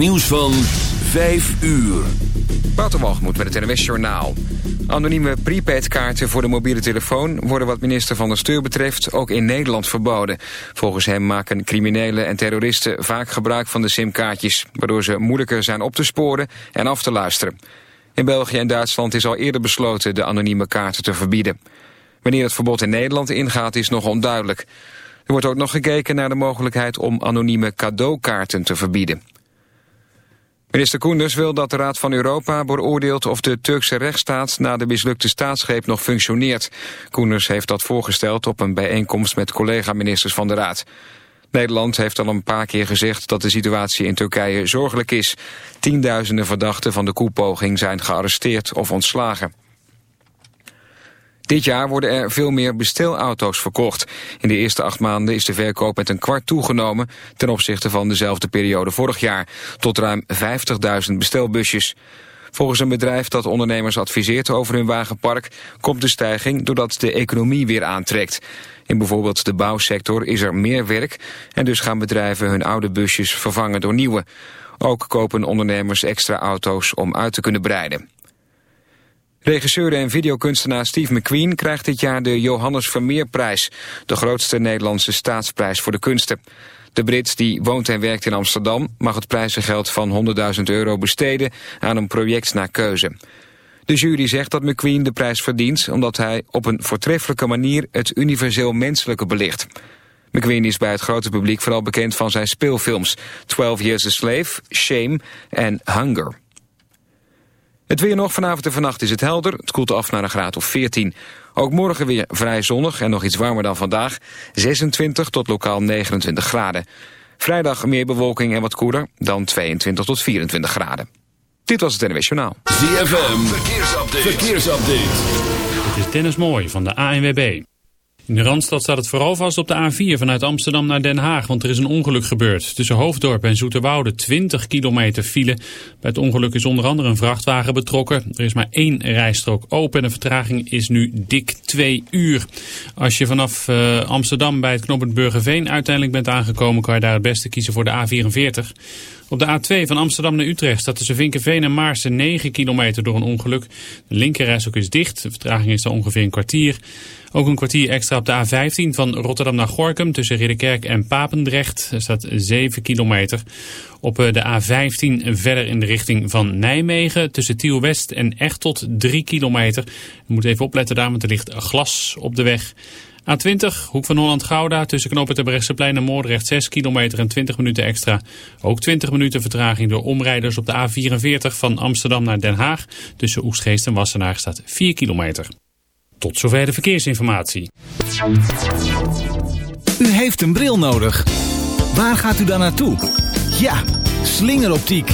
Nieuws van 5 uur. Waterwalgemoed met het NWS Journaal. Anonieme prepaidkaarten voor de mobiele telefoon... worden wat minister Van der Steur betreft ook in Nederland verboden. Volgens hem maken criminelen en terroristen vaak gebruik van de simkaartjes... waardoor ze moeilijker zijn op te sporen en af te luisteren. In België en Duitsland is al eerder besloten de anonieme kaarten te verbieden. Wanneer het verbod in Nederland ingaat is nog onduidelijk. Er wordt ook nog gekeken naar de mogelijkheid om anonieme cadeaukaarten te verbieden. Minister Koenders wil dat de Raad van Europa beoordeelt of de Turkse rechtsstaat na de mislukte staatsgreep nog functioneert. Koenders heeft dat voorgesteld op een bijeenkomst met collega-ministers van de Raad. Nederland heeft al een paar keer gezegd dat de situatie in Turkije zorgelijk is. Tienduizenden verdachten van de koepoging zijn gearresteerd of ontslagen. Dit jaar worden er veel meer bestelauto's verkocht. In de eerste acht maanden is de verkoop met een kwart toegenomen... ten opzichte van dezelfde periode vorig jaar... tot ruim 50.000 bestelbusjes. Volgens een bedrijf dat ondernemers adviseert over hun wagenpark... komt de stijging doordat de economie weer aantrekt. In bijvoorbeeld de bouwsector is er meer werk... en dus gaan bedrijven hun oude busjes vervangen door nieuwe. Ook kopen ondernemers extra auto's om uit te kunnen breiden. Regisseur en videokunstenaar Steve McQueen krijgt dit jaar de Johannes Vermeerprijs, de grootste Nederlandse staatsprijs voor de kunsten. De Brit, die woont en werkt in Amsterdam, mag het prijzengeld van 100.000 euro besteden aan een project naar keuze. De jury zegt dat McQueen de prijs verdient omdat hij op een voortreffelijke manier het universeel menselijke belicht. McQueen is bij het grote publiek vooral bekend van zijn speelfilms 12 Years a Slave, Shame en Hunger. Het weer nog vanavond en vannacht is het helder. Het koelt af naar een graad of 14. Ook morgen weer vrij zonnig en nog iets warmer dan vandaag. 26 tot lokaal 29 graden. Vrijdag meer bewolking en wat koeler, dan 22 tot 24 graden. Dit was het NWS Journaal. ZFM, verkeersupdate. verkeersupdate. Het is Dennis Mooi van de ANWB. In de Randstad staat het vooral vast op de A4 vanuit Amsterdam naar Den Haag, want er is een ongeluk gebeurd. Tussen Hoofddorp en Zoeterwoude 20 kilometer file. Bij het ongeluk is onder andere een vrachtwagen betrokken. Er is maar één rijstrook open en de vertraging is nu dik twee uur. Als je vanaf uh, Amsterdam bij het knooppunt Burgerveen uiteindelijk bent aangekomen, kan je daar het beste kiezen voor de A44. Op de A2 van Amsterdam naar Utrecht staat tussen Vinkenveen en Maarsen 9 kilometer door een ongeluk. De linkerrijstrook is dicht, de vertraging is dan ongeveer een kwartier. Ook een kwartier extra op de A15 van Rotterdam naar Gorkum tussen Ridderkerk en Papendrecht. Er staat 7 kilometer. Op eh, de A15 verder in de richting van Nijmegen tussen Tiel West en Echtelt 3 kilometer. Je moet even opletten daar, want er ligt glas op de weg. A20, Hoek van Holland-Gouda, tussen knopen Terbrechtseplein en Moordrecht 6 kilometer en 20 minuten extra. Ook 20 minuten vertraging door omrijders op de A44 van Amsterdam naar Den Haag. Tussen Oestgeest en Wassenaar staat 4 kilometer. Tot zover de verkeersinformatie. U heeft een bril nodig. Waar gaat u dan naartoe? Ja, slingeroptiek.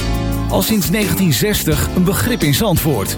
Al sinds 1960 een begrip in Zandvoort.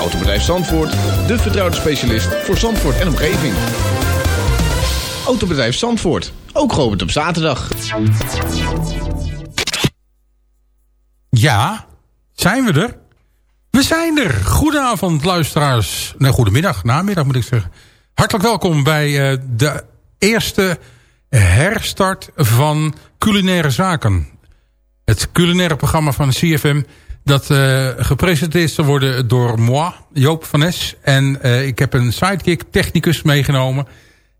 Autobedrijf Zandvoort, de vertrouwde specialist voor Zandvoort en omgeving. Autobedrijf Zandvoort, ook geopend op zaterdag. Ja, zijn we er? We zijn er. Goedenavond luisteraars. Nee, goedemiddag, namiddag moet ik zeggen. Hartelijk welkom bij uh, de eerste herstart van Culinaire Zaken. Het culinaire programma van CFM Dat gepresenteerd zal worden door moi, Joop van Nes. En ik heb een sidekick technicus meegenomen.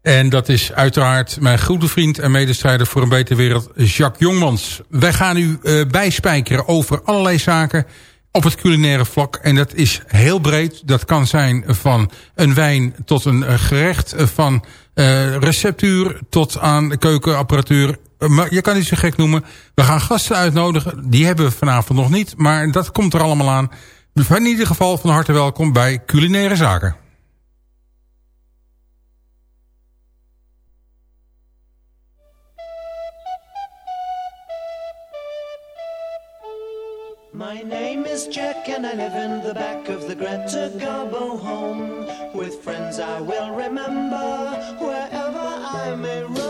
En dat is uiteraard mijn goede vriend en medestrijder voor een betere wereld, Jacques Jongmans. Wij gaan u bijspijkeren over allerlei zaken op het culinaire vlak. En dat is heel breed. Dat kan zijn van een wijn tot een gerecht, van uh, receptuur tot aan keukenapparatuur. Maar je kan niet zo gek noemen. We gaan gasten uitnodigen. Die hebben we vanavond nog niet. Maar dat komt er allemaal aan. In ieder geval van harte welkom bij Culinaire Zaken. My name is Jack and I live in the back of the Greta Garbo home With friends I will remember wherever I may roam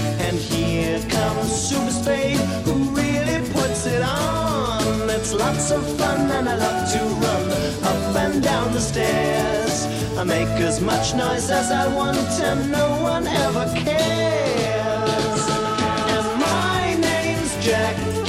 Here Super Spade who really puts it on. It's lots of fun and I love to run up and down the stairs. I make as much noise as I want and no one ever cares. And my name's Jack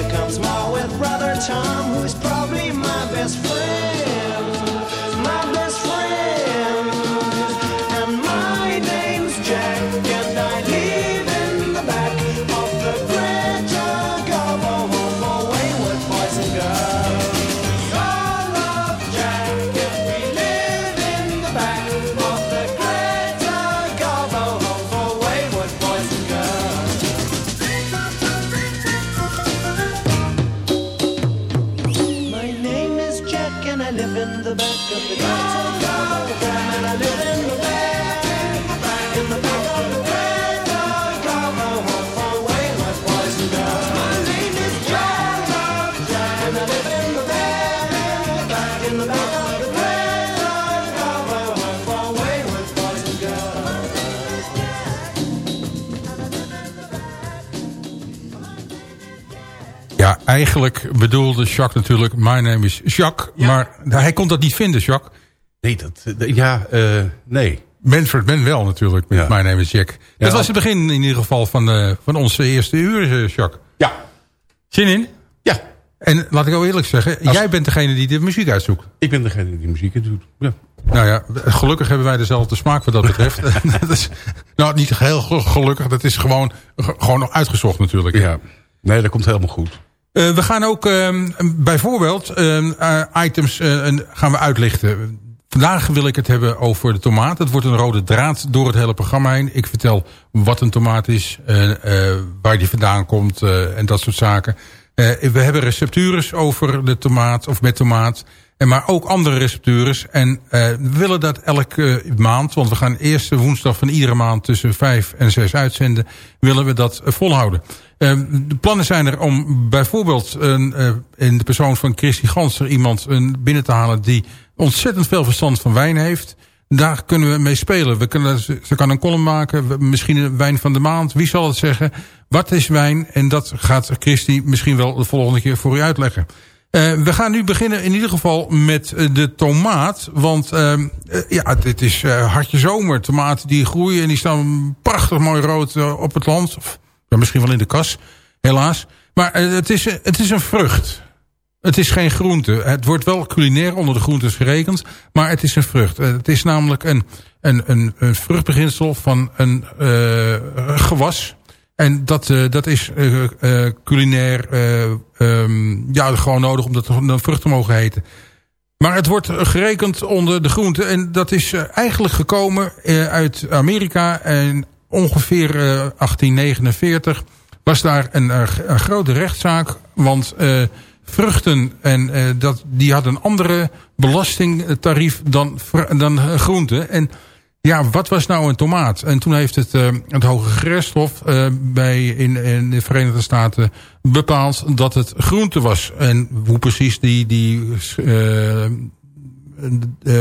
here comes Ma with brother Tom, who's probably my best friend. Eigenlijk bedoelde Jacques natuurlijk... My name is Jacques, maar hij kon dat niet vinden, Jacques. Nee, dat, ja, uh, nee. Manfred Ben wel natuurlijk, met ja. My name is Jack. Dat was het begin in ieder geval van, uh, van onze eerste uur, uh, Jacques. Ja. Zin in? Ja. En laat ik ook eerlijk zeggen, jij bent degene die de muziek uitzoekt. Ik ben degene die de muziek uitzoekt, ja. Nou ja, gelukkig hebben wij dezelfde smaak wat dat betreft. dat is, nou, niet heel gelukkig, dat is gewoon, gewoon uitgezocht natuurlijk. Ja, nee, dat komt helemaal goed. Uh, we gaan ook uh, bijvoorbeeld uh, items gaan we uitlichten. Vandaag wil ik het hebben over de tomaat. Het wordt een rode draad door het hele programma heen. Ik vertel wat een tomaat is, waar die vandaan komt en dat soort zaken. we hebben receptures over de tomaat of met tomaat. En maar ook andere receptures. En we willen dat elke maand, want we gaan eerste woensdag van iedere maand tussen vijf en zes uitzenden, willen we dat volhouden. Uh, de plannen zijn er om bijvoorbeeld een, uh, in de persoon van Christy Ganser iemand een binnen te halen die ontzettend veel verstand van wijn heeft. Daar kunnen we mee spelen. We kunnen, ze kan een column maken, misschien een wijn van de maand. Wie zal het zeggen? Wat is wijn? En dat gaat Christy misschien wel de volgende keer voor u uitleggen. Uh, we gaan nu beginnen in ieder geval met de tomaat. Want ehm, ja, dit is hartje zomer. Tomaten die groeien en die staan prachtig mooi rood op het land ja, misschien wel in de kas, helaas. Maar het, is, het is een vrucht. Het is geen groente. Het wordt wel culinair onder de groentes gerekend. Maar het is een vrucht. Het is namelijk een, een, een, een vruchtbeginsel van een gewas. En dat, uh, dat is uh, culinair um, ja, gewoon nodig om dat een vrucht te mogen heten. Maar het wordt gerekend onder de groente. En dat is eigenlijk gekomen uit Amerika. En ongeveer 1849 was daar een, een grote rechtszaak. Want vruchten en dat, die had een andere belastingtarief dan, dan groenten. En ja, wat was nou een tomaat? En toen heeft het, uh, het Hoge Gerechtshof uh, bij in, in de Verenigde Staten bepaald dat het groente was. En hoe precies die, die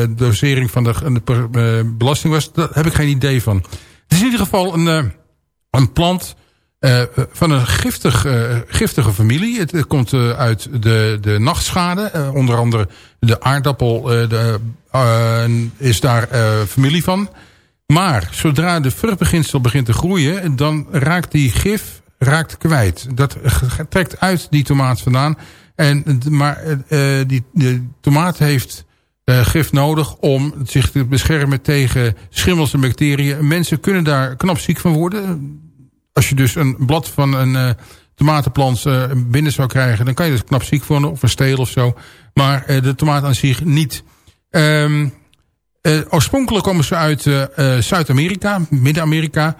dosering van de, de belasting was, daar heb ik geen idee van. Het is in ieder geval een, een plant uh, van een giftig, uh, giftige familie. Het, komt uh, uit de, de nachtschade. onder andere de aardappel de, is daar familie van. Maar zodra de vruchtbeginsel begint te groeien... dan raakt die gif raakt kwijt. Dat trekt uit die tomaat vandaan. En, maar die, de tomaat heeft gif nodig om zich te beschermen tegen schimmels en bacteriën. Mensen kunnen daar knap ziek van worden als je dus een blad van een uh, tomatenplant uh, binnen zou krijgen... dan kan je dus knap ziek worden of een steel of zo. Maar uh, de tomaat aan zich niet. Um, oorspronkelijk komen ze uit Zuid-Amerika, Midden-Amerika...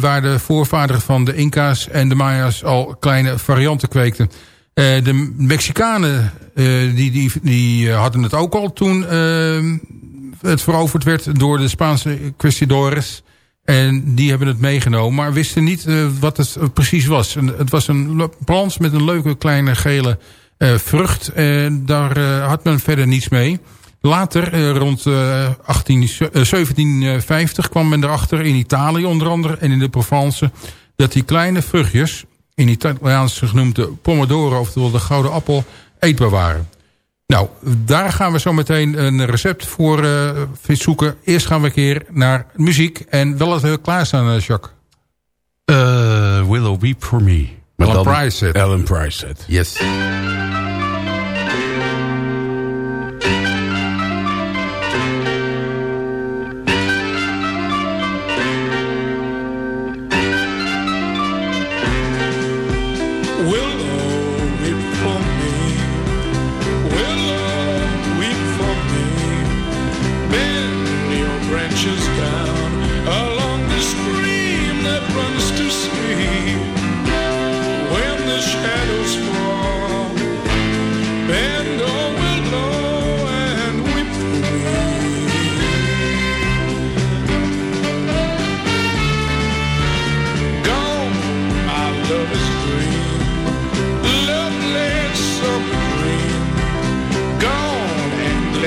waar de voorvaderen van de Inca's en de Maya's al kleine varianten kweekten. de Mexicanen die, die, die hadden het ook al toen ehm, het veroverd werd... door de Spaanse Questidores... En die hebben het meegenomen, maar wisten niet uh, wat het precies was. Het was een plant met een leuke kleine gele uh, vrucht. En daar had men verder niets mee. Later, rond 18, 1750, kwam men erachter in Italië onder andere... en in de Provence, dat die kleine vruchtjes... in Italiaans genoemd de pomodoro, oftewel de gouden appel, eetbaar waren. Nou, daar gaan we zo meteen een recept voor uh, zoeken. Eerst gaan we een keer naar muziek. En wel even klaarstaan, uh, Jacques. Uh, Willow Weep For Me. Alan Price. Alan Price. Yes.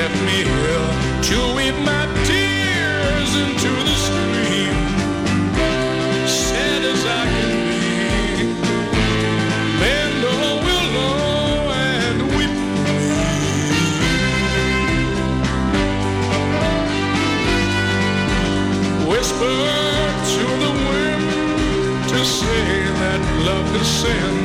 left me here to weep my tears into the stream, sad as I can be. Bend a willow and weep for me. Whisper to the wind to say that love is sin.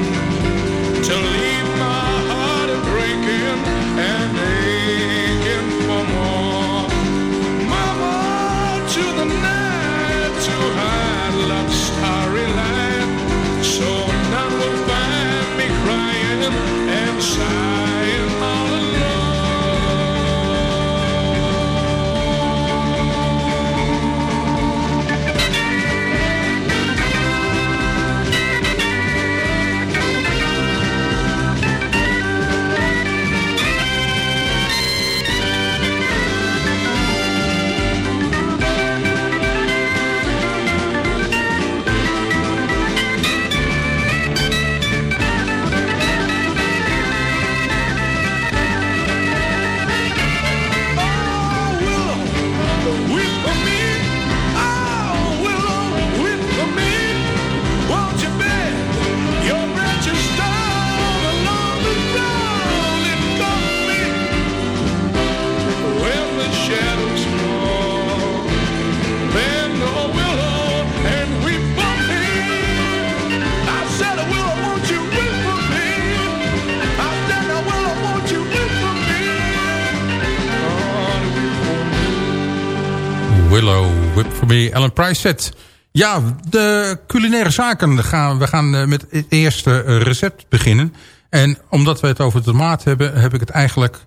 Whip for Me, Ellen Price set. Ja, de culinaire zaken. Gaan, we gaan eh, met het eerste recept beginnen. En omdat we het over tomaat hebben, heb ik het eigenlijk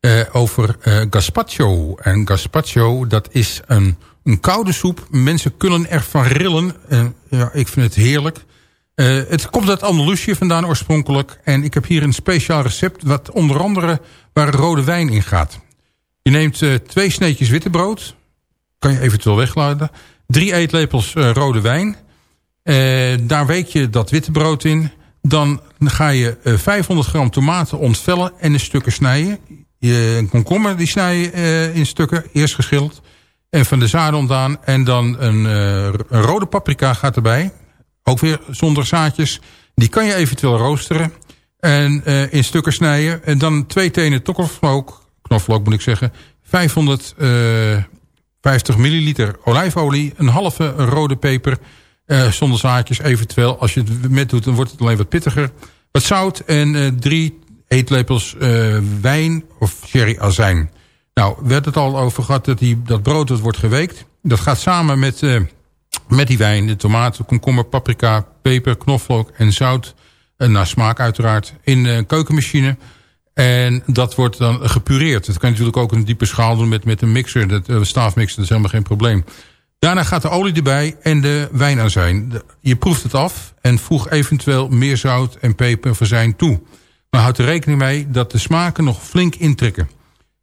uh, over uh, gazpacho. En gazpacho, dat is een, een koude soep. Mensen kunnen ervan rillen. Uh, ja, ik vind het heerlijk. het komt uit Andalusië vandaan oorspronkelijk. En ik heb hier een speciaal recept... wat onder andere waar rode wijn in gaat. Je neemt twee sneetjes witte brood. Kan je eventueel wegladen. Drie eetlepels rode wijn. daar week je dat witte brood in. Dan ga je 500 gram tomaten ontvellen en in stukken snijden. Je komkommer die snij je in stukken, eerst geschild. En van de zaden ontdaan. En dan een, een, rode paprika gaat erbij. Ook weer zonder zaadjes. Die kan je eventueel roosteren. En in stukken snijden. En dan twee tenen tokkelvlook. Knoflook moet ik zeggen. 550 milliliter olijfolie. Een halve rode peper. zonder zaadjes eventueel. Als je het met doet dan wordt het alleen wat pittiger. Wat zout en drie eetlepels uh, wijn of sherry-azijn. Nou, werd het al over gehad dat die, dat brood dat wordt geweekt. Dat gaat samen met, uh, met die wijn, de tomaten, komkommer, paprika, peper, knoflook en zout. En naar smaak uiteraard. In een keukenmachine. En dat wordt dan gepureerd. Dat kan je natuurlijk ook een diepe schaal doen met, met een mixer. Dat, uh, staafmixer, dat is helemaal geen probleem. Daarna gaat de olie erbij en de wijnazijn. Je proeft het af en voeg eventueel meer zout en peper verzijn toe. Maar houd er rekening mee dat de smaken nog flink intrekken.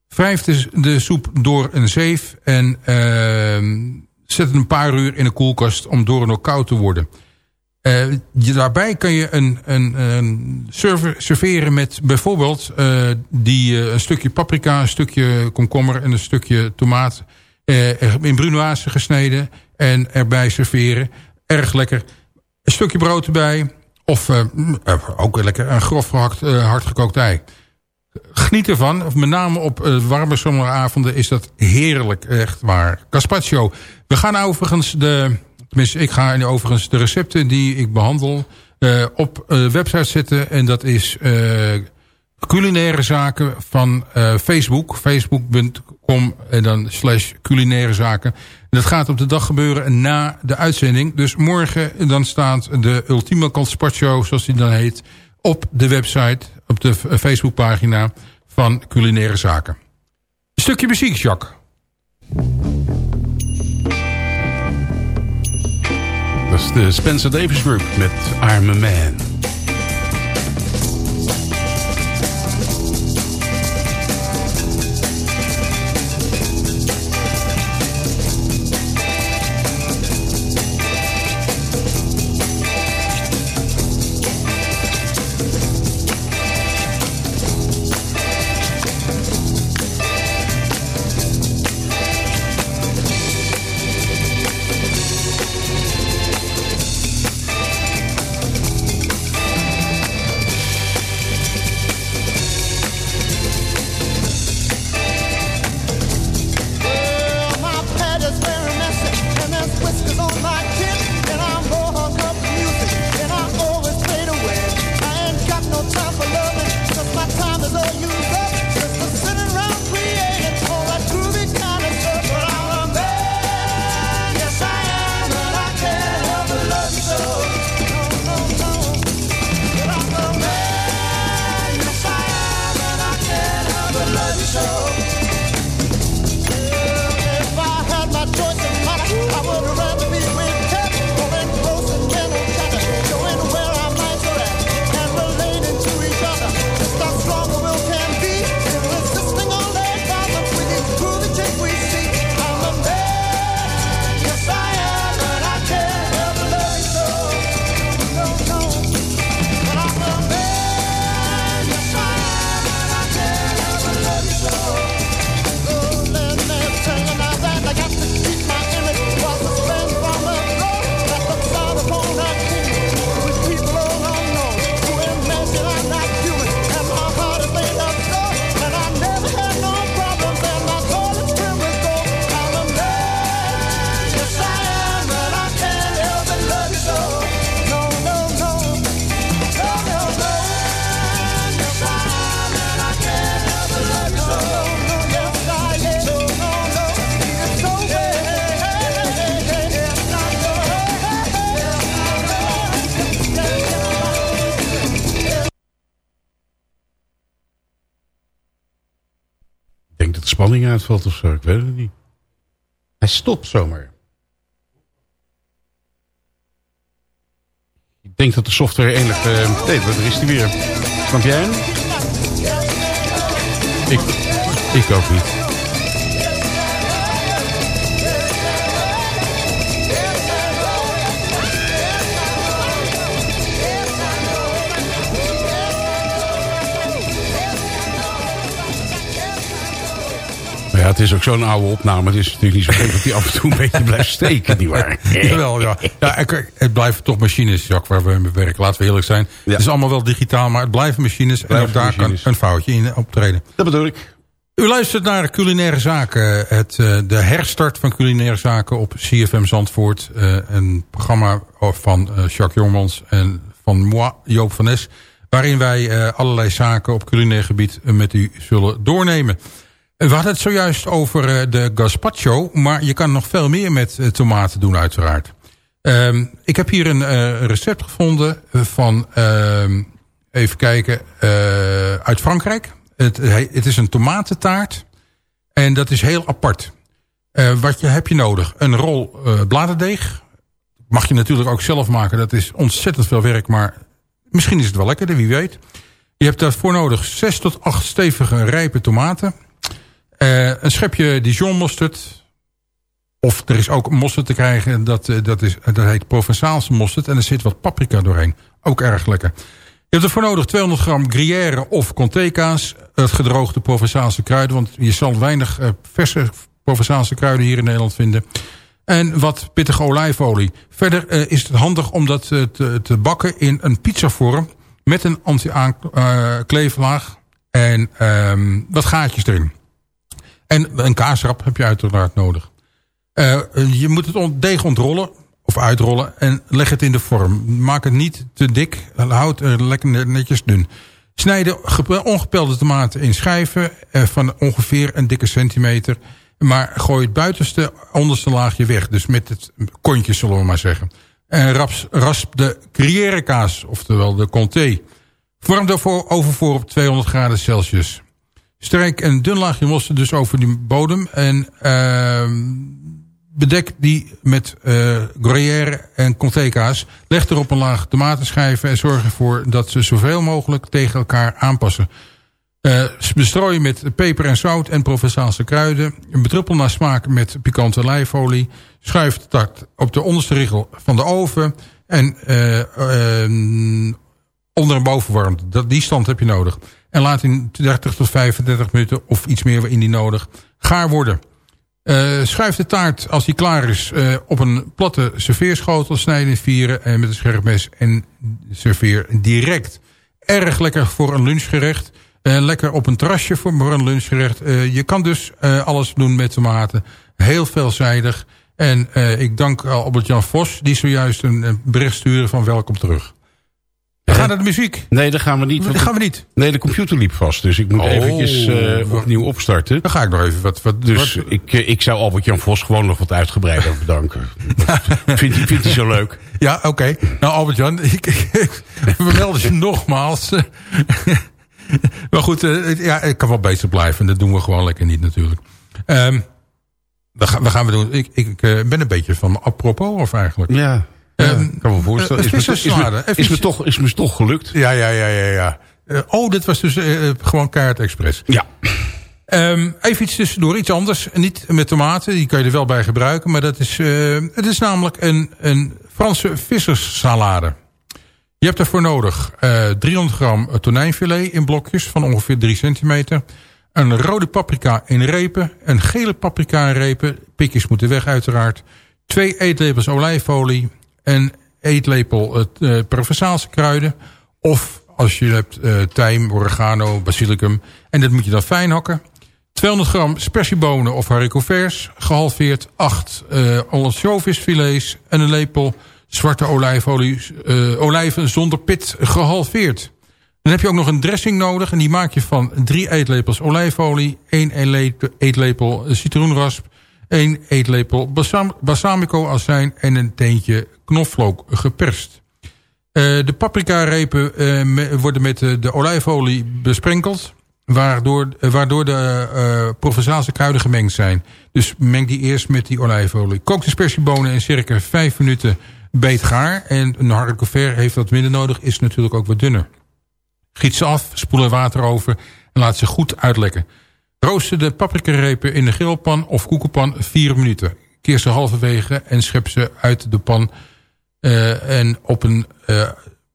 Wrijf de soep door een zeef en uh, zet het een paar uur in de koelkast om door en door koud te worden. Uh, daarbij kan je een, een, een server, serveren met bijvoorbeeld uh, die, uh, een stukje paprika, een stukje komkommer en een stukje tomaat in brunoise gesneden en erbij serveren. Erg lekker. Een stukje brood erbij, of ook lekker een grof gehakt hardgekookt ei. Geniet ervan. Met name op warme zomeravonden is dat heerlijk. Echt waar. Gazpacho. We gaan overigens de... Tenminste, ik ga overigens de recepten die ik behandel... op website zetten. En dat is culinaire zaken van Facebook. Facebook.com en dan slash culinaire zaken. Dat gaat op de dag gebeuren na de uitzending. Dus morgen dan staat de Ultieme Show, zoals die dan heet... op de website, op de Facebookpagina van Culinaire Zaken. Stukje muziek, Jacques. De Spencer Davis Group met I'm a Man. Uitvalt of zo. Ik weet het niet. Hij stopt zomaar. Ik denk dat de software enig... Uh, nee, daar is hij weer. Snap jij hem? Ik, ik ook niet. Ja, het is ook zo'n oude opname. Het is natuurlijk niet zo gek dat hij af en toe een beetje blijft steken, nietwaar? Jawel, ja. ja het blijven toch machines, Jacques, waar we mee werken. Laten we eerlijk zijn. Het is allemaal wel digitaal, maar het blijven machines. en ook daar kan een foutje in optreden. Dat bedoel ik. U luistert naar Culinaire Zaken. Het, uh, de herstart van Culinaire Zaken op CFM Zandvoort. Uh, een programma van uh, Jacques Jongmans en van moi, Joop van Nes. Waarin wij allerlei zaken op culinair gebied met u zullen doornemen. We hadden het zojuist over eh, de gazpacho, maar je kan nog veel meer met eh, tomaten doen uiteraard. Um, ik heb hier een uh, recept gevonden van, uh, even kijken, uit Frankrijk. Het, het, is een tomatentaart en dat is heel apart. wat je, heb je nodig? Een rol bladerdeeg. Mag je natuurlijk ook zelf maken, dat is ontzettend veel werk, maar misschien is het wel lekker, wie weet. Je hebt daarvoor nodig 6 tot 8 stevige rijpe tomaten uh, een schepje Dijon mosterd. Of er is ook mosterd te krijgen. Dat, uh, dat, is, dat heet Provençaalse mosterd. En er zit wat paprika doorheen. Ook erg lekker. Je hebt ervoor nodig 200 gram gruyère of conteca's. Het gedroogde Provençaalse kruiden. Want je zal weinig uh, verse Provençaalse kruiden hier in Nederland vinden. En wat pittige olijfolie. Verder is het handig om dat te, te, bakken in een pizzavorm. Met een anti-aankleeflaag. en um, wat gaatjes erin. En een kaasrap heb je uiteraard nodig. Uh, je moet het deeg ontrollen of uitrollen en leg het in de vorm. Maak het niet te dik, houd het lekker netjes dun. Snijd de ongepelde tomaten in schijven uh, van ongeveer een dikke centimeter. Maar gooi het buitenste, onderste laagje weg. Dus met het kontje zullen we maar zeggen. En rasp de gruyère kaas, oftewel de comté. Vorm daarvoor overvoer op 200 graden Celsius. Strijk een dun laagje mosterd dus over die bodem. En uh, bedek die met uh, gruyère en conteca's. Leg erop een laag tomatenschijven en zorg ervoor dat ze zoveel mogelijk tegen elkaar aanpassen. Uh, bestrooi met peper en zout en Provençaalse kruiden. Bedruppel naar smaak met pikante olijfolie. Schuif de takt op de onderste richel van de oven. En uh, onder en boven Dat, die stand heb je nodig. En laat in 30 tot 35 minuten of iets meer in die nodig gaar worden. Uh, schuif de taart als die klaar is uh, op een platte serveerschotel. Snijden in vieren en met een scherp mes en serveer direct. Erg lekker voor een lunchgerecht. Lekker op een terrasje voor een lunchgerecht. je kan dus alles doen met tomaten. Heel veelzijdig. En ik dank Albert-Jan Vos die zojuist een bericht stuurde van welkom terug. We gaan naar de muziek. Nee, dat gaan we niet. Dat gaan we niet. Nee, de computer liep vast. Dus ik moet oh, eventjes uh, opnieuw opstarten. Dan ga ik nog even wat... wat dus Ik, uh, ik zou Albert-Jan Vos gewoon nog wat uitgebreider bedanken. vindt, hij, vindt hij zo leuk? Ja, oké. Okay. Nou, Albert-Jan, ik, ik, we melden je nogmaals. maar goed, uh, ja, ik kan wel bezig blijven. Dat doen we gewoon lekker niet natuurlijk. Um, wat gaan, gaan we doen? Ik, ik ben een beetje van apropos of eigenlijk. Ja, ja, um, kan me voorstellen. Is, me, is, me, is, me toch, is me toch gelukt. Ja, ja, ja, ja. ja. Uh, oh, dit was dus uh, gewoon Kaart Express. Ja. Um, even iets tussendoor, iets anders. Niet met tomaten, die kan je er wel bij gebruiken. Maar dat is, het is namelijk een, een Franse visserssalade. Je hebt daarvoor nodig 300 gram tonijnfilet in blokjes van ongeveer 3 centimeter. Een rode paprika in repen. Een gele paprika in repen. Pikjes moeten weg uiteraard. Twee eetlepels olijfolie een eetlepel uh, Provençaalse kruiden. Of als je hebt uh, tijm, oregano, basilicum. En dat moet je dan fijn hakken. 200 gram spersiebonen of haricots gehalveerd. 8 uh, ansjovisfilets en een lepel zwarte olijfolie, uh, olijven zonder pit gehalveerd. Dan heb je ook nog een dressing nodig. En die maak je van 3 eetlepels olijfolie, 1 eetlepel citroenrasp, 1 eetlepel balsamico azijn en een teentje knoflook geperst. Uh, de paprika repen uh, worden met de, de olijfolie besprenkeld. waardoor, waardoor de uh, Provençaalse kruiden gemengd zijn. Dus meng die eerst met die olijfolie. Kook de spersiebonen in circa 5 minuten beet gaar. En een harde heeft wat minder nodig, is natuurlijk ook wat dunner. Giet ze af, spoel er water over en laat ze goed uitlekken. Rooster de paprikarepen in de grillpan of koekenpan 4 minuten. Keer ze halverwege en schep ze uit de pan uh, en op een uh,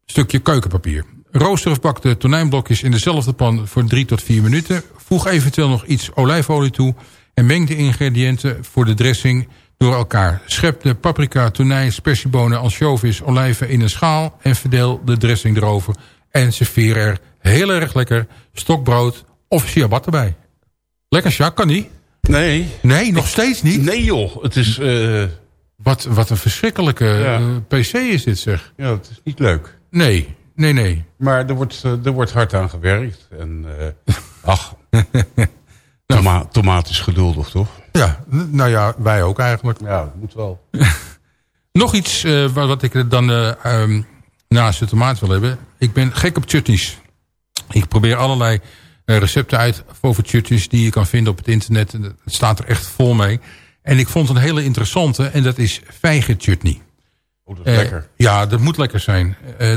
stukje keukenpapier. Rooster of bak de tonijnblokjes in dezelfde pan voor 3 tot 4 minuten. Voeg eventueel nog iets olijfolie toe en meng de ingrediënten voor de dressing door elkaar. Schep de paprika, tonijn, spersiebonen, ansjovis, olijven in een schaal... en verdeel de dressing erover en serveer er heel erg lekker stokbrood of ciabat erbij. Lekker, Jacques, kan niet? Nee. Nee, nog steeds niet? Nee joh, het is... Uh... Wat, wat een verschrikkelijke ja. uh, PC is dit zeg. Ja, het is niet leuk. Nee, nee, nee. Maar er wordt, uh, er wordt hard aan gewerkt. En ach, Toma tomaat is geduldig toch? Ja, nou ja, wij ook eigenlijk. Ja, dat moet wel. Nog iets wat ik dan um, naast de tomaat wil hebben. Ik ben gek op chutneys. Ik probeer allerlei uh, recepten uit over chutneys die je kan vinden op het internet. Het staat er echt vol mee. En ik vond een hele interessante en dat is vijgen chutney. Oh, dat is uh, lekker. Ja, dat moet lekker zijn. Uh,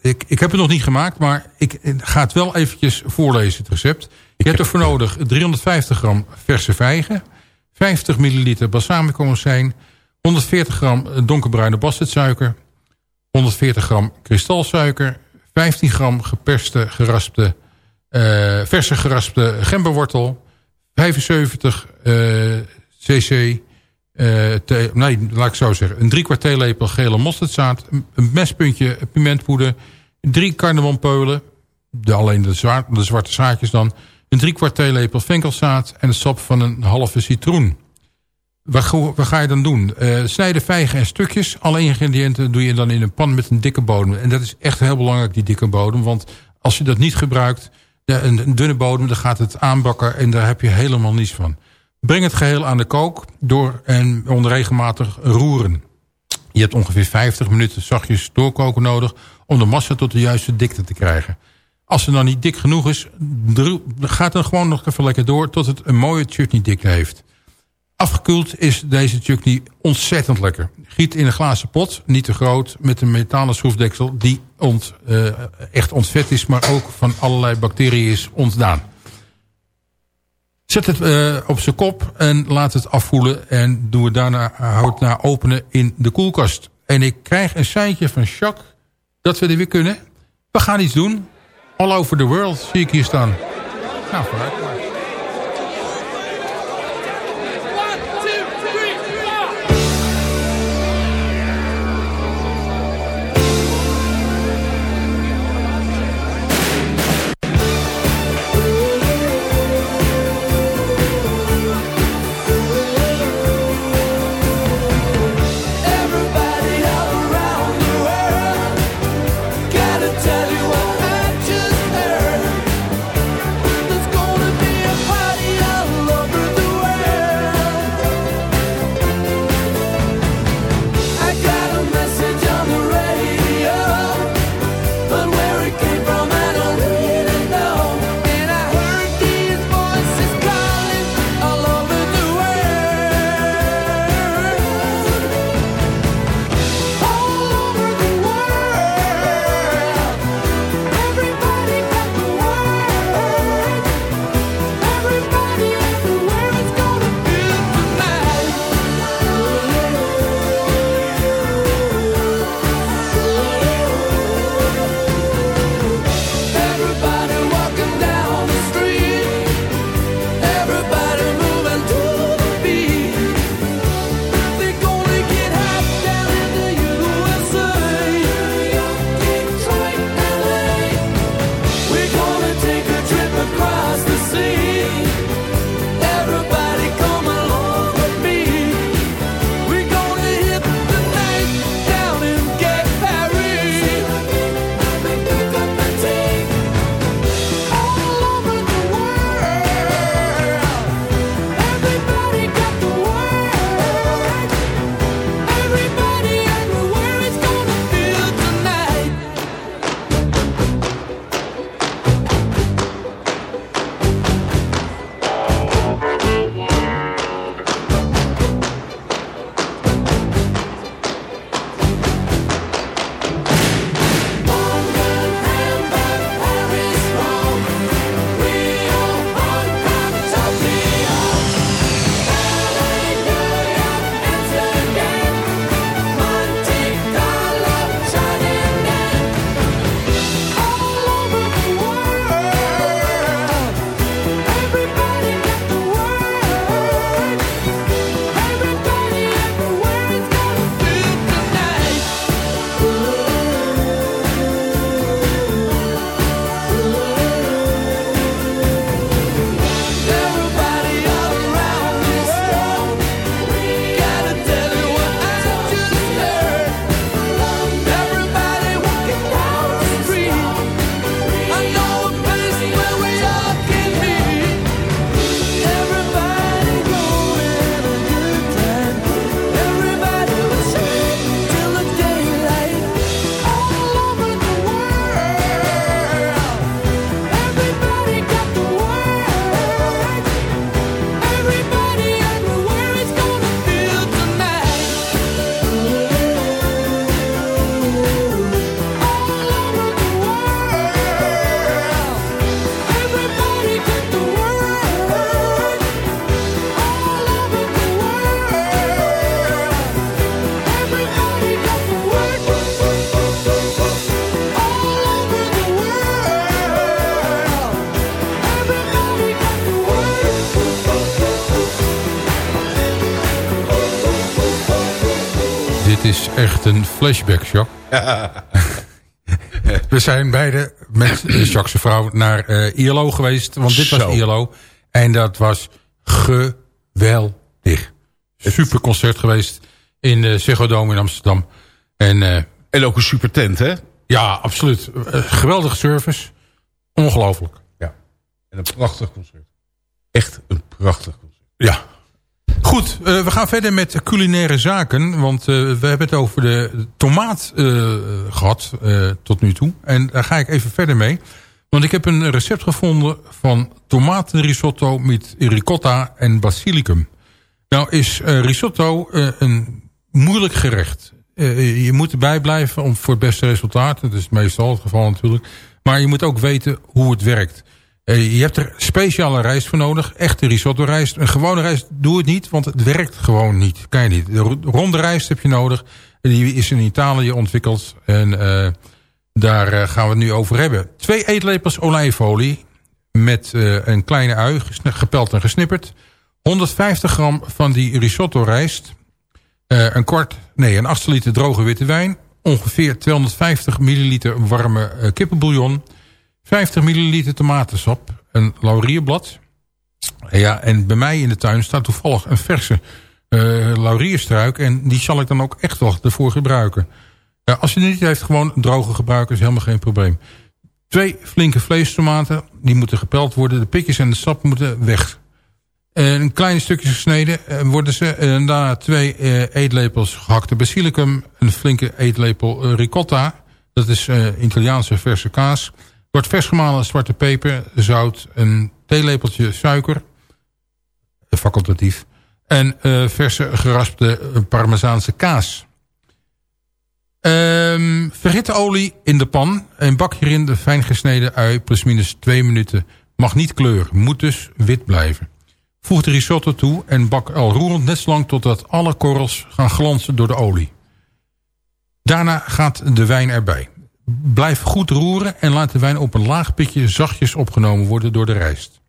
ik, ik heb het nog niet gemaakt, maar ik ga het wel eventjes voorlezen, het recept. Je hebt ervoor nodig 350 gram verse vijgen, 50 milliliter balsamicoazijn, 140 gram donkerbruine bastardsuiker, 140 gram kristalsuiker, 15 gram geperste geraspte, verse geraspte gemberwortel, 75 uh, cc, uh, nee, laat ik zo zeggen, een drie kwart theelepel gele mosterdzaad, een mespuntje pimentpoeder, drie kardemompeulen, de, alleen de, zwaar, de zwarte zaadjes dan, een drie kwart theelepel venkelzaad en het sap van een halve citroen. Wat, ga je dan doen? Snij de vijgen in stukjes. Alle ingrediënten doe je dan in een pan met een dikke bodem. En dat is echt heel belangrijk, die dikke bodem. Want als je dat niet gebruikt, een, dunne bodem, dan gaat het aanbakken en daar heb je helemaal niets van. Breng het geheel aan de kook door en onregelmatig roeren. Je hebt ongeveer 50 minuten zachtjes doorkoken nodig om de massa tot de juiste dikte te krijgen. Als het dan niet dik genoeg is, gaat dan gewoon nog even lekker door tot het een mooie chutney dikte heeft. Afgekoeld is deze chutney ontzettend lekker. Giet in een glazen pot, niet te groot, met een metalen schroefdeksel... die ont, uh, echt ontvet is, maar ook van allerlei bacteriën is ontdaan. Zet het uh, op zijn kop en laat het afvoelen... en doe het daarna, houd naar openen in de koelkast. En ik krijg een seintje van Jacques dat we er weer kunnen. We gaan iets doen. All over the world zie ik hier staan. Nou, vooruit echt een flashback, Jacques. We zijn beide met Jacques' vrouw naar eh, ILO geweest. Want dit was Zo. ILO. En dat was geweldig. Super concert geweest in de Ziggo Dome in Amsterdam. En eh, En ook een super tent, hè? ja, absoluut. Eh, geweldige service. Ongelooflijk. Ja. En een prachtig concert. Echt een prachtig concert. Ja. Goed, eh, we gaan verder met culinaire zaken. Want eh, we hebben het over de tomaat eh, gehad eh, tot nu toe. En daar ga ik even verder mee. Want ik heb een recept gevonden van tomatenrisotto met ricotta en basilicum. Nou is risotto een moeilijk gerecht. Je moet erbij blijven om voor het beste resultaat. Dat is meestal het geval natuurlijk. Maar je moet ook weten hoe het werkt. Eh, je hebt er speciale rijst voor nodig. Echte risotto rijst. Een gewone rijst doe het niet, want het werkt gewoon niet. Kan je niet. De ro- ronde rijst heb je nodig. Die is in Italië ontwikkeld. En eh, daar eh, gaan we het nu over hebben. Twee eetlepels olijfolie. Met een kleine ui, gepeld en gesnipperd. 150 gram van die risotto rijst. Een kwart, nee, een achtste liter droge witte wijn. Ongeveer 250 milliliter warme kippenbouillon. 50 milliliter tomatensap. Een laurierblad. Ja, en bij mij in de tuin staat toevallig een verse eh laurierstruik. En die zal ik dan ook echt wel ervoor gebruiken. Als je het niet heeft, gewoon droge gebruiken is helemaal geen probleem. Twee flinke vleestomaten, die moeten gepeld worden. De pikjes en de sap moeten weg. En kleine stukjes gesneden eh, worden ze. En daarna twee eh, eetlepels gehakte basilicum. Een flinke eetlepel eh, ricotta. Dat is eh, Italiaanse verse kaas. Wordt vers gemalen zwarte peper, zout, een theelepeltje suiker. eh, Facultatief. En eh, verse geraspte eh, parmezaanse kaas. Ehm verhit de olie in de pan en bak hierin de fijn gesneden ui plus minus 2 minuten. Mag niet kleuren, moet dus wit blijven. Voeg de risotto toe en bak al roerend net zo lang totdat alle korrels gaan glanzen door de olie. Daarna gaat de wijn erbij. Blijf goed roeren en laat de wijn op een laag pitje zachtjes opgenomen worden door de rijst.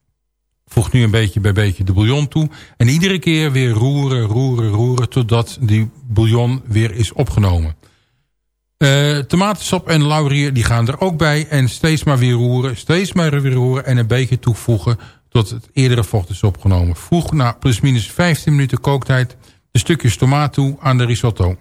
Voeg nu een beetje bij beetje de bouillon toe. En iedere keer weer roeren, roeren, roeren... totdat die bouillon weer is opgenomen. Eh tomatensap en laurier die gaan er ook bij. En steeds maar weer roeren, steeds maar weer roeren... en een beetje toevoegen tot het eerdere vocht is opgenomen. Voeg na plusminus 15 minuten kooktijd... de stukjes tomaat toe aan de risotto.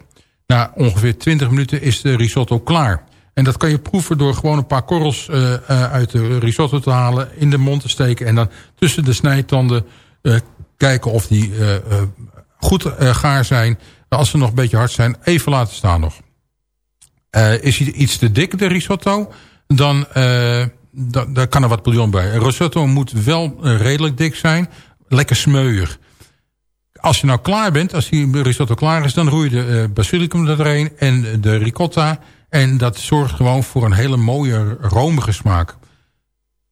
Na ongeveer 20 minuten is de risotto klaar. En dat kan je proeven door gewoon een paar korrels uh, uh, uit de risotto te halen... in de mond te steken en dan tussen de snijtanden... Uh, kijken of die goed gaar zijn. Als ze nog een beetje hard zijn, even laten staan nog. is iets te dik, de risotto... dan da, daar kan er wat bouillon bij. Een risotto moet wel redelijk dik zijn. Lekker smeuig. Als je nou klaar bent, als die risotto klaar is... dan roei je de basilicum erheen en de ricotta... En dat zorgt gewoon voor een hele mooie romige smaak.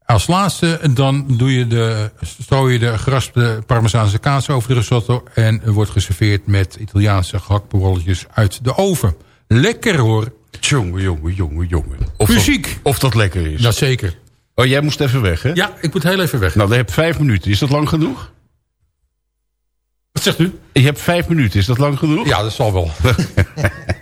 Als laatste dan doe je de, strooi je de geraspte parmezaanse kaas over de risotto... en wordt geserveerd met Italiaanse gehaktbolletjes uit de oven. Lekker hoor. Jongen, jongen, jongen, jongen. Of Muziek. Dat, of dat lekker is. Jazeker. Oh, jij moest even weg, hè? Ja, ik moet heel even weg. Nou, dan heb je vijf minuten. Is dat lang genoeg? Wat zegt u? Je hebt vijf minuten. Is dat lang genoeg? Ja, dat zal wel.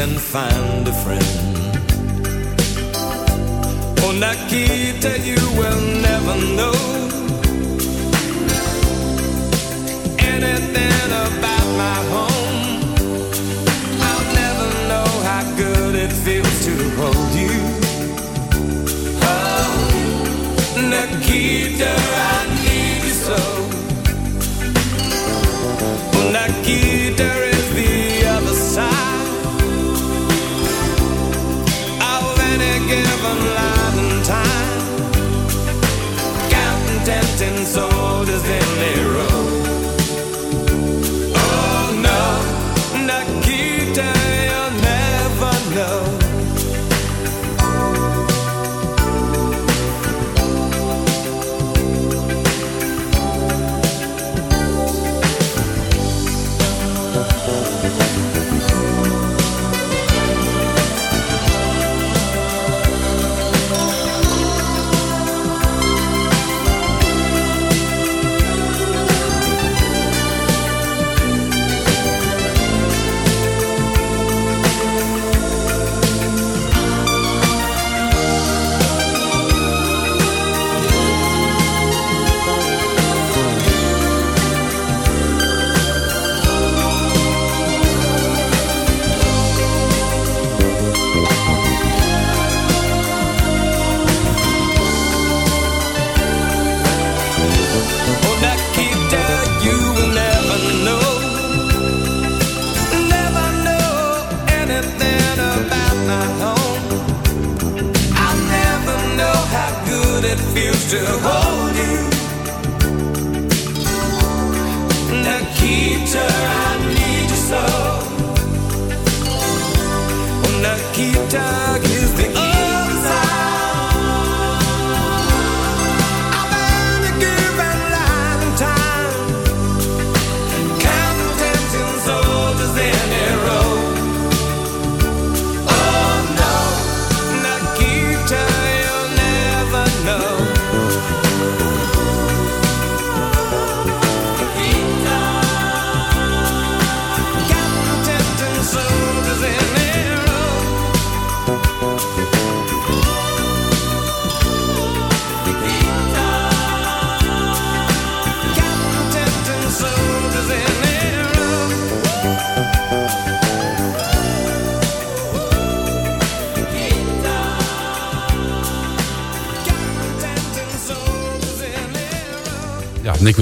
and find a friend.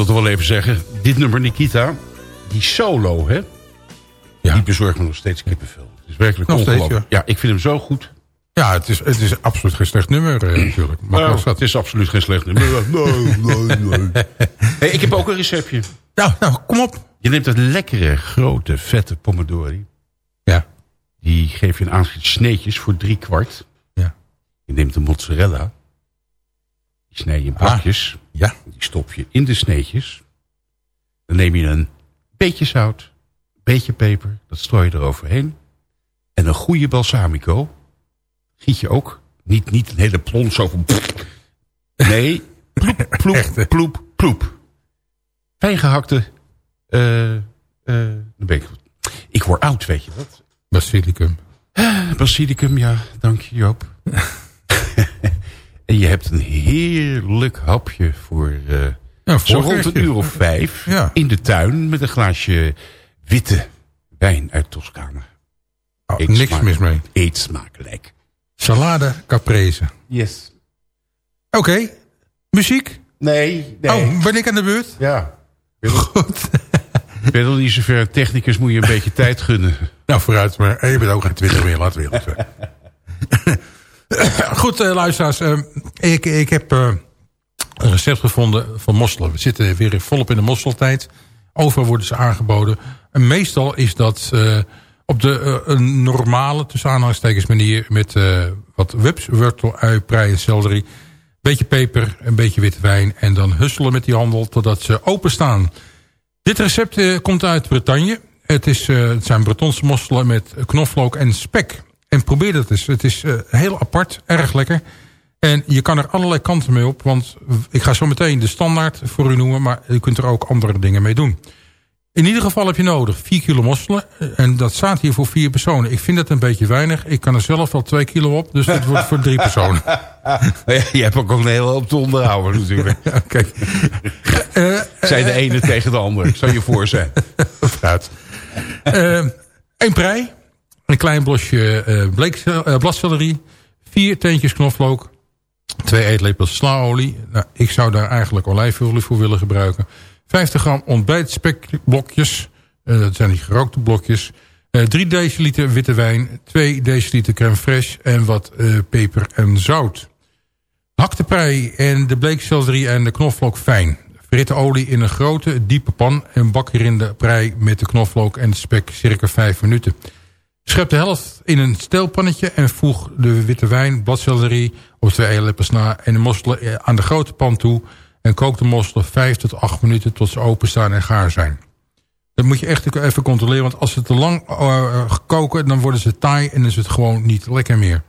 Ja, wil wel even zeggen, dit nummer Nikita, die solo, hè? Die bezorgt me nog steeds kippenvel. Het is werkelijk Nog steeds. Ja. ik vind hem zo goed. Ja, het is, het is absoluut geen slecht nummer eh, natuurlijk. Maar Nou, het is absoluut geen slecht nummer. Nee, nee, nee. Hey, ik heb ook een receptje. Nou, nou, kom op. Je neemt dat lekkere, grote, vette pomodori. Ja. Die geef je een aantal sneetjes voor drie kwart. Ja. Je neemt de mozzarella. Die snij je in pakjes. Ja. Die stop je in de sneetjes. Dan neem je een beetje zout, beetje peper. Dat strooi je eroverheen. En een goede balsamico. Giet je ook. Niet, niet een hele plons zo van... Nee, ploep, ploep, ploep, ploep. fijngehakte... eh eh, dan ben ik, ik word oud, weet je dat? Basilicum. Basilicum, ja, dank je Joop. en je hebt een heerlijk hapje voor uh, Ja, rond een uur of vijf... Ja. in de tuin met een glaasje witte wijn uit Toscane. Oh, Eet niks smaak- mis mee. Eet smakelijk. Salade caprese. Yes. Oké, muziek. Nee, nee. Oh, ben ik aan de beurt? Ja. Goed. Ik ben nog niet zover. Technicus moet je een beetje tijd gunnen. Nou, vooruit. Maar je bent ook geen twintig meer, laten we eerlijk zijn. Goed, eh, luisteraars. eh, ik, ik heb eh, een recept gevonden van mosselen. We zitten weer volop in de mosseltijd. Overal worden ze aangeboden. En meestal is dat eh, op de normale, tussen aanhalingstekens manier... met wat webs, wortel, ui, prei en selderie. Beetje peper, een beetje witte wijn. En dan husselen met die handel totdat ze openstaan. Dit recept komt uit Bretagne. Het, is, het zijn Bretonse mosselen met knoflook en spek. En probeer dat eens. Het is eh, heel apart, erg lekker. En je kan er allerlei kanten mee op. Want ik ga zo meteen de standaard voor u noemen. Maar u kunt er ook andere dingen mee doen. In ieder geval heb je nodig 4 kilo mosselen. En dat staat hier voor vier personen. Ik vind dat een beetje weinig. Ik kan er zelf al 2 kilo op. Dus dat wordt voor drie personen. Je hebt ook een hele hoop te onderhouden natuurlijk. Kijk. Eh, Zijn de ene tegen de ander. Ik zal je voor zijn. Fruit. Eh, een prei. Een klein blosje eh bleek, eh, bladsellerie. Vier teentjes knoflook. Twee eetlepels slaolie. Nou, ik zou daar eigenlijk olijfolie voor willen gebruiken. 50 gram ontbijtspekblokjes. Eh, dat zijn die gerookte blokjes. Eh 3 deciliter witte wijn. 2 deciliter crème fraîche. En wat eh, peper en zout. Hak de prei en de bleekselderie en de knoflook fijn. Frit olie in een grote, diepe pan en bak erin de prei met de knoflook en de spek circa 5 minuten. Schep de helft in een steelpannetje en voeg de witte wijn, bladselderie of twee eetlepels na en de mosselen eh, aan de grote pan toe en kook de mosselen 5 tot 8 minuten tot ze openstaan en gaar zijn. Dat moet je echt even controleren, want als ze te lang eh, koken dan worden ze taai en is het gewoon niet lekker meer.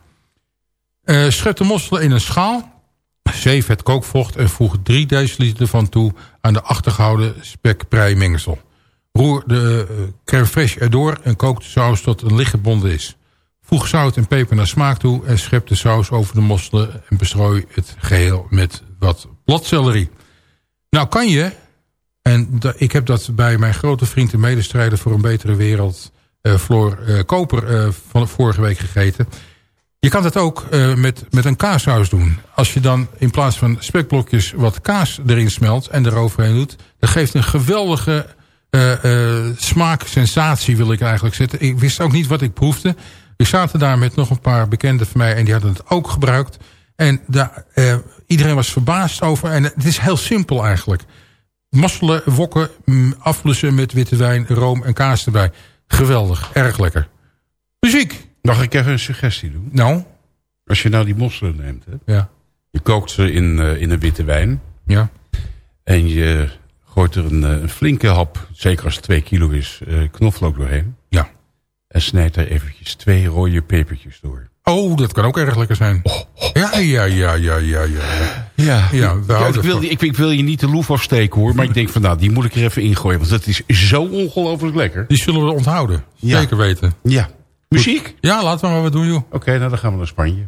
Eh schep de mosselen in een schaal. Zeef het kookvocht en voeg 3 deciliter van toe aan de achtergehouden spekpreimengsel. Roer de eh, crème erdoor en kook de saus tot een licht gebonden is. Voeg zout en peper naar smaak toe en schep de saus over de mosselen en bestrooi het geheel met wat bladsellerie. Nou kan je, en ik heb dat bij mijn grote vriend en medestrijder voor een betere wereld, eh Floor eh, Koper, van vorige week gegeten. Je kan dat ook met, met een kaassaus doen. Als je dan in plaats van spekblokjes wat kaas erin smelt en eroverheen doet. Dat geeft een geweldige eh, eh, smaaksensatie wil ik eigenlijk zetten. Ik wist ook niet wat ik proefde. We zaten daar met nog een paar bekenden van mij en die hadden het ook gebruikt. En daar, eh, iedereen was verbaasd over. En het is heel simpel eigenlijk. Mosselen, wokken, mm, afblussen met witte wijn, room en kaas erbij. Geweldig, erg lekker. Muziek. Mag ik even een suggestie doen? Nou, Als je nou die mosselen neemt. Hè, ja. je kookt ze in, in een witte wijn. Ja. En je gooit er een, eh, een flinke hap, zeker als het 2 kilo is, eh, knoflook doorheen. Ja. En snijdt er eventjes twee rode pepertjes door. Oh, dat kan ook erg lekker zijn. Ja, ja, ja, ja, ja, ja. Ja, Ja, we ik, wil, ik, ik wil je niet de loef afsteken hoor. Maar ik denk van nou, die moet ik er even ingooien. Want dat is zo ongelooflijk lekker. Die zullen we onthouden. Ja. Zeker weten. Ja. Muziek? Ja, laten we maar wat doen, joh. Oké, nou dan gaan we naar Spanje.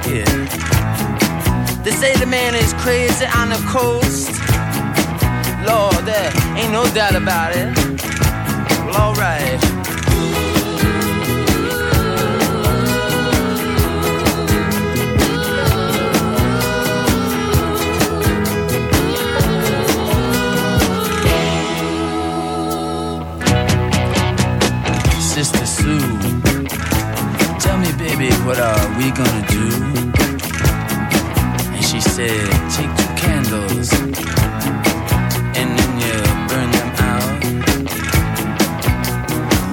Pocket. They say the man is crazy on the coast. Lord, there ain't no doubt about it. Well, alright. Sister Sue, tell me, baby, what are we gonna do? Take two candles and then you burn them out.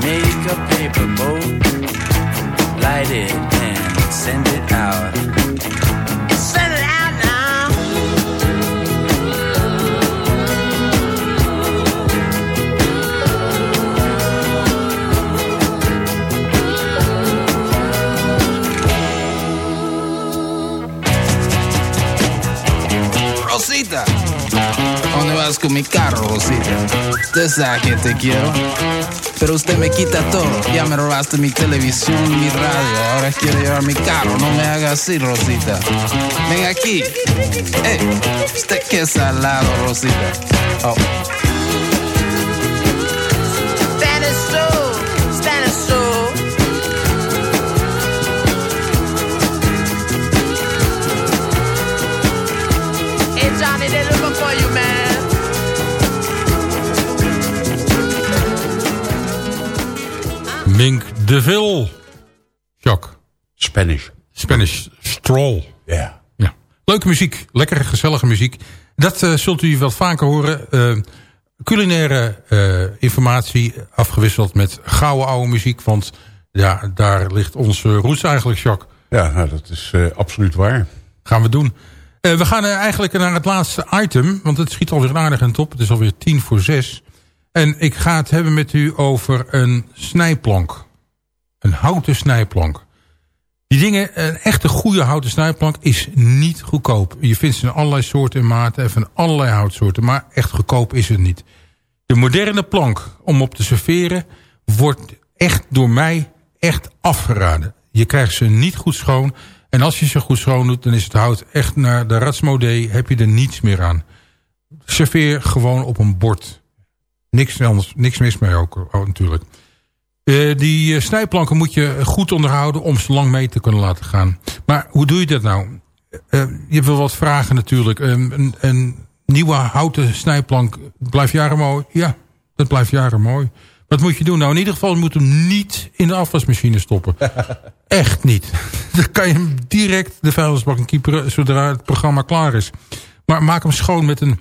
Make a paper boat, light it and send it vas con mi carro, Rosita? Usted sabe que te quiero, pero usted me quita todo. Ya me robaste mi televisión, mi radio, ahora quiere llevar mi carro. No me haga así, Rosita. Ven aquí. Ey, usted que es salado, Rosita. Oh. Mink DeVille. Jacques. Spanish. Spanish Stroll. Ja. Ja. Leuke muziek. Lekkere, gezellige muziek. Dat eh, zult u wat vaker horen. Eh, culinaire eh, informatie afgewisseld met gouden oude muziek. Want ja, daar ligt onze roots eigenlijk, Jacques. Ja, nou, dat is absoluut waar. Gaan we doen. We gaan eigenlijk naar het laatste item. Want het schiet alweer aardig en top. Het is alweer tien voor zes. En ik ga het hebben met u over een snijplank. Een houten snijplank. Die dingen, een echte goede houten snijplank is niet goedkoop. Je vindt ze in allerlei soorten en maten en van allerlei houtsoorten. Maar echt goedkoop is het niet. De moderne plank om op te serveren wordt echt door mij echt afgeraden. Je krijgt ze niet goed schoon. En als je ze goed schoon doet, dan is het hout echt naar de ratsmodee. Heb je er niets meer aan. Serveer gewoon op een bord. Niks, anders, niks mis mee ook, ook natuurlijk. Eh, die eh, snijplanken moet je goed onderhouden om ze lang mee te kunnen laten gaan. Maar hoe doe je dat nou? Eh, je wil wat vragen natuurlijk. Een, een, een nieuwe houten snijplank blijft jaren mooi. Ja, dat blijft jaren mooi. Wat moet je doen? Nou, in ieder geval moet je hem niet in de afwasmachine stoppen. Echt niet. Dan kan je hem direct de vuilnisbak kieperen zodra het programma klaar is. Maar maak hem schoon met een,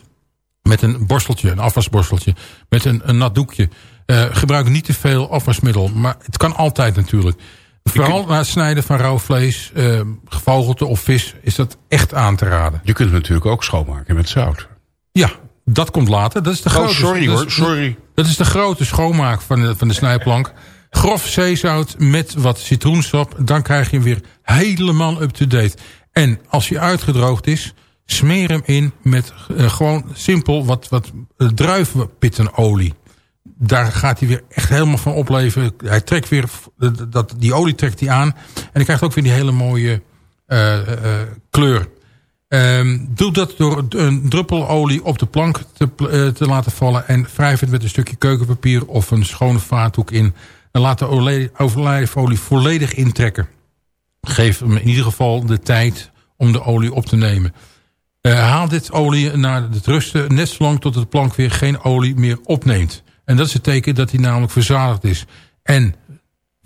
met een borsteltje, een afwasborsteltje. Met een, een nat doekje. Eh, gebruik niet te veel afwasmiddel. Maar het kan altijd natuurlijk. Vooral na het snijden van rauw vlees, eh, gevogelte of vis... is dat echt aan te raden. Je kunt het natuurlijk ook schoonmaken met zout. Ja, dat komt later. Dat is de Oh, grote, sorry hoor, sorry. Dat is de grote schoonmaak van de, van de snijplank. Grof zeezout met wat citroensap. Dan krijg je hem weer helemaal up-to-date. En als hij uitgedroogd is, smeer hem in met eh, gewoon simpel wat, wat eh, druivenpittenolie. Daar gaat hij weer echt helemaal van opleveren. Hij trekt weer, eh, dat, die olie trekt hij aan. En hij krijgt ook weer die hele mooie kleur. Ehm, doe dat door een druppel olie op de plank te, te laten vallen. En wrijf het met een stukje keukenpapier of een schone vaatdoek in. En laat de olie- olijfolie volledig intrekken. Geef hem in ieder geval de tijd om de olie op te nemen. Eh, haal dit olie naar het rusten net zolang tot de plank weer geen olie meer opneemt. En dat is het teken dat hij namelijk verzadigd is. En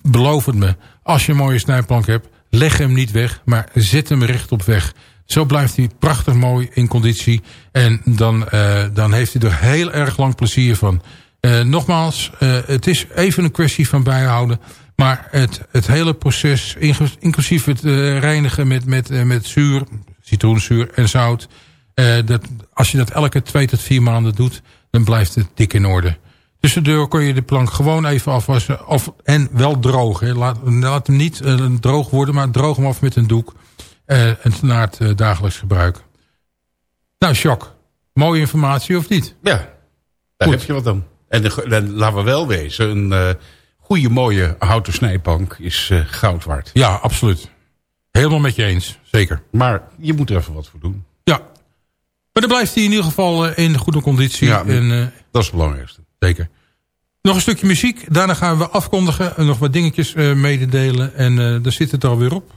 beloof het me, als je een mooie snijplank hebt, leg hem niet weg, maar zet hem rechtop weg. Zo blijft hij prachtig mooi in conditie. En dan, eh, dan heeft hij er heel erg lang plezier van. Eh, nogmaals, het is even een kwestie van bijhouden. Maar het, het hele proces, inclus- inclusief het reinigen met, met, met zuur, citroenzuur en zout. eh, dat, als je dat elke twee tot vier maanden doet, dan blijft het dik in orde. Tussendoor kun je de plank gewoon even afwassen. Of, en wel droog. Hè. Laat, laat hem niet eh, droog worden, maar droog hem af met een doek. eh, en naar het dagelijks gebruik. Nou, Jacques. Mooie informatie of niet? Ja, daar Goed. heb je wat dan. En, de, en laten we wel wezen, een goede mooie houten snijbank is goud waard. Ja, absoluut. Helemaal met je eens, zeker. Maar je moet er even wat voor doen. Ja. Maar dan blijft hij in ieder geval eh, in goede conditie. Ja, en, eh, Dat is het belangrijkste. zeker. Nog een stukje muziek. Daarna gaan we afkondigen en nog wat dingetjes eh, mededelen. En eh daar zit het alweer op.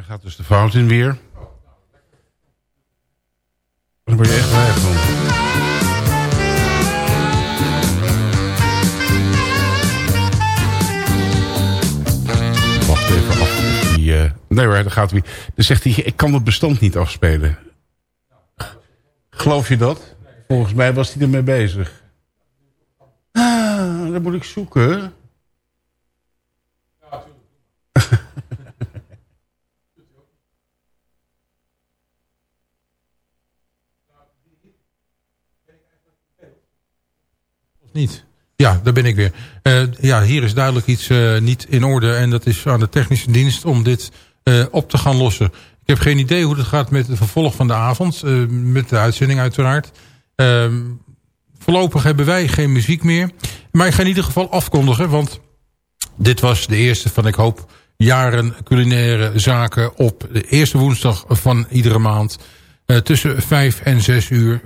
hij gaat dus de fout in weer. Dan word je echt blij van. Wacht even af. Die, eh, nee hoor, dan gaat hij. Dan zegt hij, ik kan het bestand niet afspelen. Geloof je dat? Volgens mij was hij ermee bezig. Ah, moet ik zoeken. Niet? Ja, daar ben ik weer. Eh, ja, hier is duidelijk iets eh, niet in orde. En dat is aan de technische dienst om dit eh, op te gaan lossen. Ik heb geen idee hoe het gaat met het vervolg van de avond. met de uitzending uiteraard. Ehm, voorlopig hebben wij geen muziek meer. Maar ik ga in ieder geval afkondigen. Want dit was de eerste van, ik hoop, jaren culinaire zaken op de eerste woensdag van iedere maand. Tussen vijf en zes uur.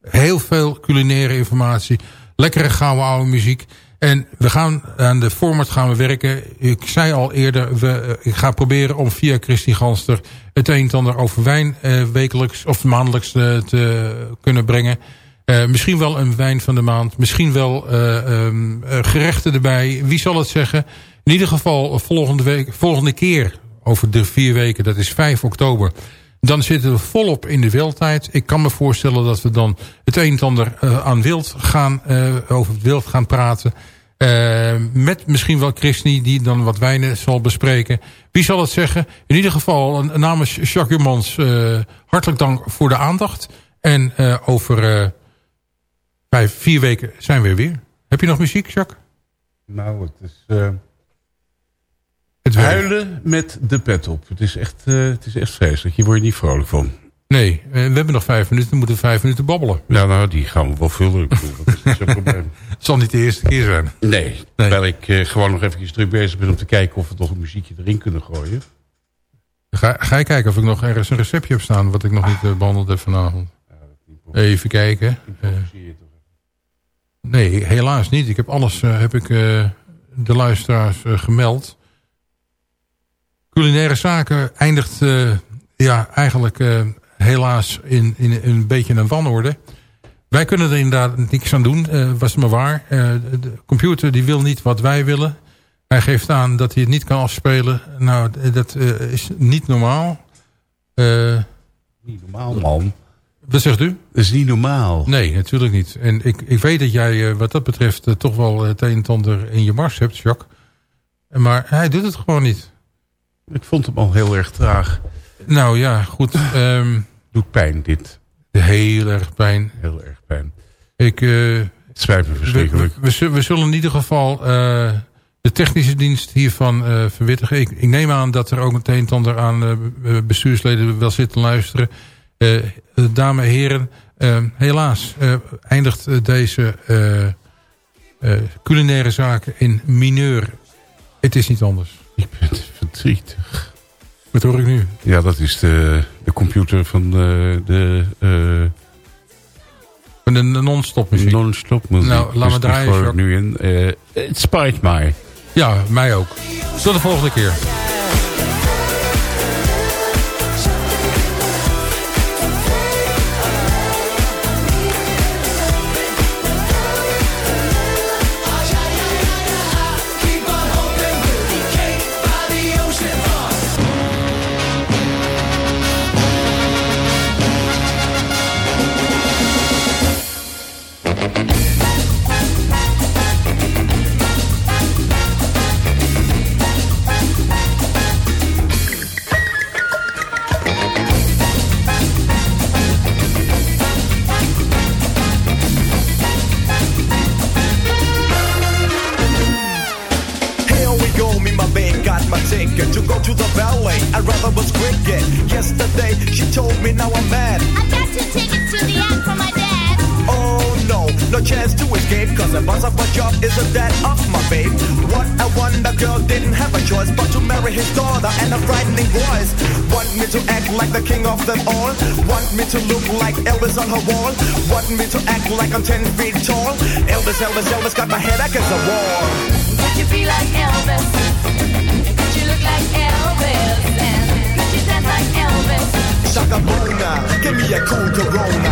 Heel veel culinaire informatie. Lekkere gouden oude muziek. En we gaan aan de format gaan we werken. Ik zei al eerder, we, eh, ik ga proberen om via Christy Ganster het een en ander over wijn eh, wekelijks of maandelijks eh, te kunnen brengen. Misschien wel een wijn van de maand. Misschien wel eh, ehm, eh, gerechten erbij. Wie zal het zeggen? In ieder geval volgende, week, volgende keer over de vier weken. Dat is 5 oktober. Dan zitten we volop in de wildtijd. Ik kan me voorstellen dat we dan het een en ander eh, aan wild gaan, eh, over wild gaan praten. Eh, met misschien wel Christy die dan wat wijnen zal bespreken. Wie zal het zeggen? In ieder geval namens Jacques Jumans eh, hartelijk dank voor de aandacht. En over vijf, vier weken zijn we er weer. Heb je nog muziek, Jacques? Nou, het is... Het. Huilen met de pet op. Het is echt, eh, het is echt vreselijk. Je wordt er niet vrolijk van. Nee, eh, we hebben nog vijf minuten. We moeten vijf minuten babbelen. Ja, nou, die gaan we wel vullen. Ik bedoel, dat is niet zo'n probleem. Het zal niet de eerste keer zijn. Nee, terwijl ik eh, gewoon nog even druk bezig ben om te kijken of we toch een muziekje erin kunnen gooien. Ga, ga je kijken of ik nog ergens een receptje heb staan... wat ik nog niet eh, behandeld heb vanavond. Even kijken. Nee, helaas niet. Ik heb alles heb ik, de luisteraars gemeld. Culinaire zaken eindigt eh, ja, eigenlijk eh, helaas in, in, een beetje een wanorde. Wij kunnen er inderdaad niks aan doen, eh, was maar waar. De, computer die wil niet wat wij willen. Hij geeft aan dat hij het niet kan afspelen. Nou, dat is niet normaal. Niet normaal, man. wat zegt u? Dat is niet normaal. Nee, natuurlijk niet. En ik, ik weet dat jij wat dat betreft toch wel het een en ander in je mars hebt, Jacques. Maar hij doet het gewoon niet. Ik vond hem al heel erg traag. Nou ja, goed. ehm, Doet pijn, dit. heel erg pijn. Heel erg pijn. Ik, eh, Het spijt me we, verschrikkelijk. we zullen- we zullen in ieder geval eh, de technische dienst hiervan eh verwittigen. Ik, ik neem aan dat er ook meteen en ander aan bestuursleden wel zitten luisteren. Dames en heren, eh, helaas eindigt deze culinaire zaken in mineur. Het is niet anders. Ik ben verdrietig. Wat hoor ik nu? Ja, dat is de, de computer van de, de uh, Van de non-stop muziek. non-stop muziek. Nou, laat Dus me draaien, nu in. Eh, Het spijt mij. Ja, mij ook. Tot de volgende keer. Elvis, Elvis, got my head against the wall. Could you be like Elvis? Could you look like Elvis? And could you dance like Elvis? Shaka Bona, give me a cool Corona.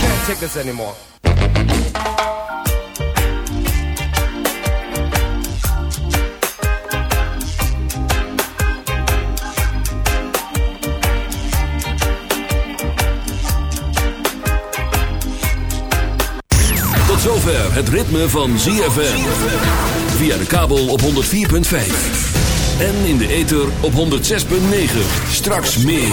can't take this anymore. Tot zover het ritme van ZFM. Via de kabel op 104.5. En in de ether op 106.9. Straks meer.